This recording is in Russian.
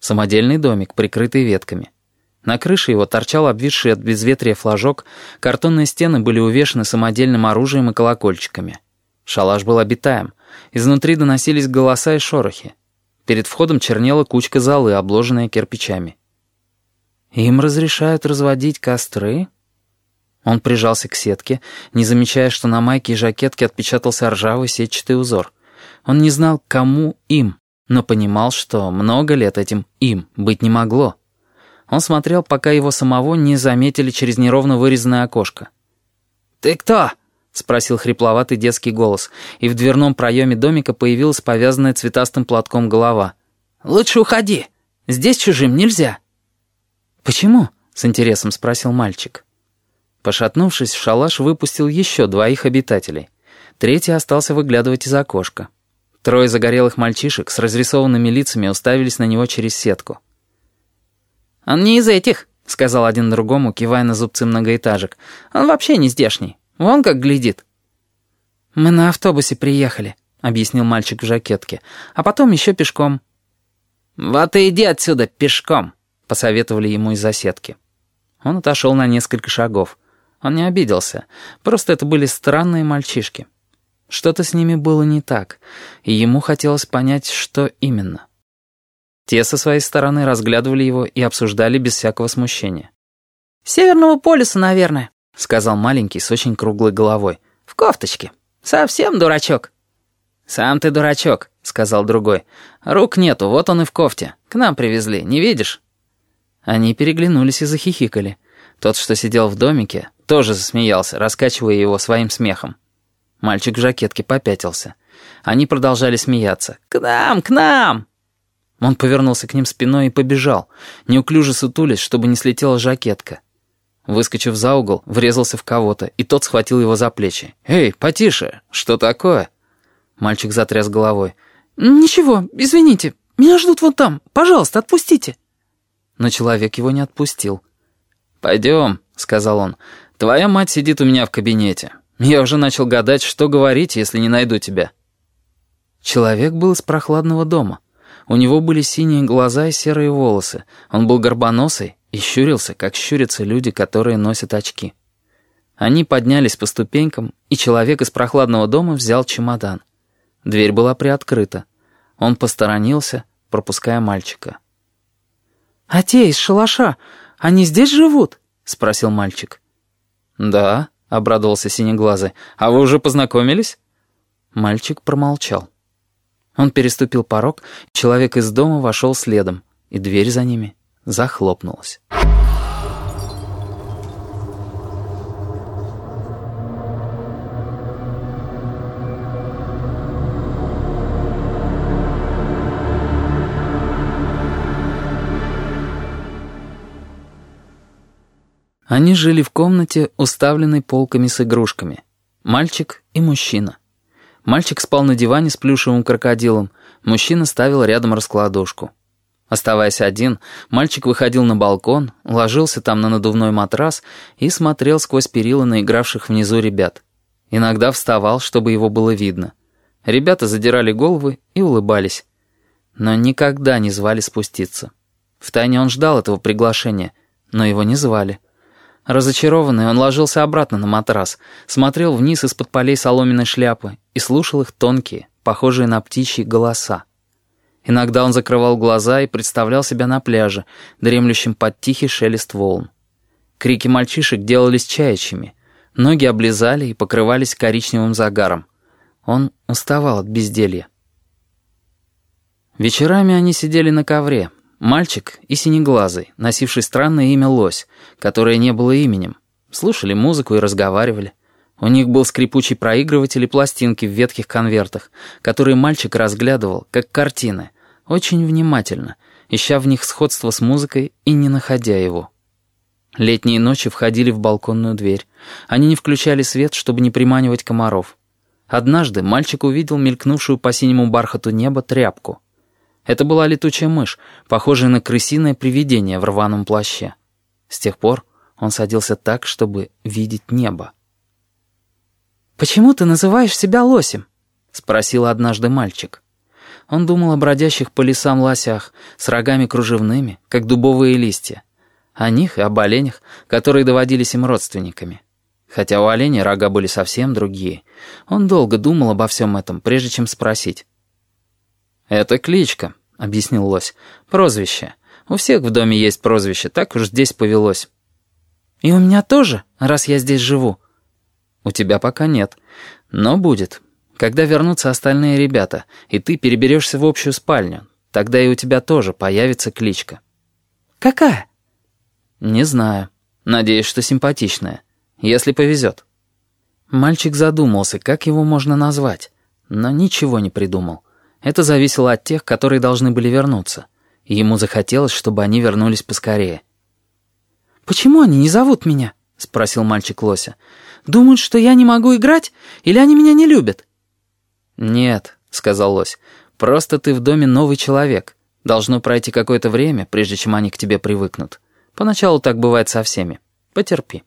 Самодельный домик, прикрытый ветками. На крыше его торчал обвисший от безветрия флажок, картонные стены были увешаны самодельным оружием и колокольчиками. Шалаш был обитаем. Изнутри доносились голоса и шорохи. Перед входом чернела кучка золы, обложенная кирпичами. «Им разрешают разводить костры?» Он прижался к сетке, не замечая, что на майке и жакетке отпечатался ржавый сетчатый узор. Он не знал, кому им, но понимал, что много лет этим им быть не могло. Он смотрел, пока его самого не заметили через неровно вырезанное окошко. «Ты кто?» — спросил хрипловатый детский голос, и в дверном проеме домика появилась повязанная цветастым платком голова. «Лучше уходи. Здесь чужим нельзя». «Почему?» — с интересом спросил мальчик. Пошатнувшись, шалаш выпустил еще двоих обитателей. Третий остался выглядывать из окошка. Трое загорелых мальчишек с разрисованными лицами уставились на него через сетку. «Он не из этих», — сказал один другому, кивая на зубцы многоэтажек. «Он вообще не здешний. Вон как глядит». «Мы на автобусе приехали», — объяснил мальчик в жакетке. «А потом еще пешком». «Вот и иди отсюда пешком», — посоветовали ему из-за сетки. Он отошел на несколько шагов. Он не обиделся. Просто это были странные мальчишки. Что-то с ними было не так, и ему хотелось понять, что именно. Те со своей стороны разглядывали его и обсуждали без всякого смущения. «Северного полюса, наверное», — сказал маленький с очень круглой головой. «В кофточке. Совсем дурачок». «Сам ты дурачок», — сказал другой. «Рук нету, вот он и в кофте. К нам привезли, не видишь?» Они переглянулись и захихикали. Тот, что сидел в домике, тоже засмеялся, раскачивая его своим смехом. Мальчик в жакетке попятился. Они продолжали смеяться. «К нам, к нам!» Он повернулся к ним спиной и побежал, неуклюже сутулясь, чтобы не слетела жакетка. Выскочив за угол, врезался в кого-то, и тот схватил его за плечи. «Эй, потише! Что такое?» Мальчик затряс головой. «Ничего, извините. Меня ждут вон там. Пожалуйста, отпустите». Но человек его не отпустил. «Пойдем», — сказал он. «Твоя мать сидит у меня в кабинете. Я уже начал гадать, что говорить, если не найду тебя». Человек был из прохладного дома. У него были синие глаза и серые волосы. Он был горбоносый и щурился, как щурятся люди, которые носят очки. Они поднялись по ступенькам, и человек из прохладного дома взял чемодан. Дверь была приоткрыта. Он посторонился, пропуская мальчика. «А те из шалаша, они здесь живут?» — спросил мальчик. «Да», — обрадовался Синеглазый. «А вы уже познакомились?» Мальчик промолчал. Он переступил порог, человек из дома вошел следом, и дверь за ними захлопнулась. Они жили в комнате, уставленной полками с игрушками. Мальчик и мужчина. Мальчик спал на диване с плюшевым крокодилом, мужчина ставил рядом раскладушку. Оставаясь один, мальчик выходил на балкон, ложился там на надувной матрас и смотрел сквозь перила на игравших внизу ребят. Иногда вставал, чтобы его было видно. Ребята задирали головы и улыбались. Но никогда не звали спуститься. Втайне он ждал этого приглашения, но его не звали. Разочарованный, он ложился обратно на матрас, смотрел вниз из-под полей соломенной шляпы и слушал их тонкие, похожие на птичьи голоса. Иногда он закрывал глаза и представлял себя на пляже, дремлющим под тихий шелест волн. Крики мальчишек делались чаячими, ноги облизали и покрывались коричневым загаром. Он уставал от безделья. Вечерами они сидели на ковре, Мальчик и синеглазый, носивший странное имя Лось, которое не было именем. Слушали музыку и разговаривали. У них был скрипучий проигрыватель и пластинки в ветхих конвертах, которые мальчик разглядывал, как картины, очень внимательно, ища в них сходство с музыкой и не находя его. Летние ночи входили в балконную дверь. Они не включали свет, чтобы не приманивать комаров. Однажды мальчик увидел мелькнувшую по синему бархату неба тряпку — это была летучая мышь, похожая на крысиное привидение в рваном плаще. С тех пор он садился так, чтобы видеть небо. «Почему ты называешь себя лосем?» — спросил однажды мальчик. Он думал о бродящих по лесам лосях, с рогами кружевными, как дубовые листья. О них и об оленях, которые доводились им родственниками. Хотя у оленя рога были совсем другие. Он долго думал обо всем этом, прежде чем спросить. «Это кличка», — объяснил лось. «Прозвище. У всех в доме есть прозвище, так уж здесь повелось». «И у меня тоже, раз я здесь живу?» «У тебя пока нет, но будет. Когда вернутся остальные ребята, и ты переберешься в общую спальню, тогда и у тебя тоже появится кличка». «Какая?» «Не знаю. Надеюсь, что симпатичная. Если повезет». Мальчик задумался, как его можно назвать, но ничего не придумал. Это зависело от тех, которые должны были вернуться. И ему захотелось, чтобы они вернулись поскорее. «Почему они не зовут меня?» — спросил мальчик Лося. «Думают, что я не могу играть? Или они меня не любят?» «Нет», — сказал Лось, — «просто ты в доме новый человек. Должно пройти какое-то время, прежде чем они к тебе привыкнут. Поначалу так бывает со всеми. Потерпи».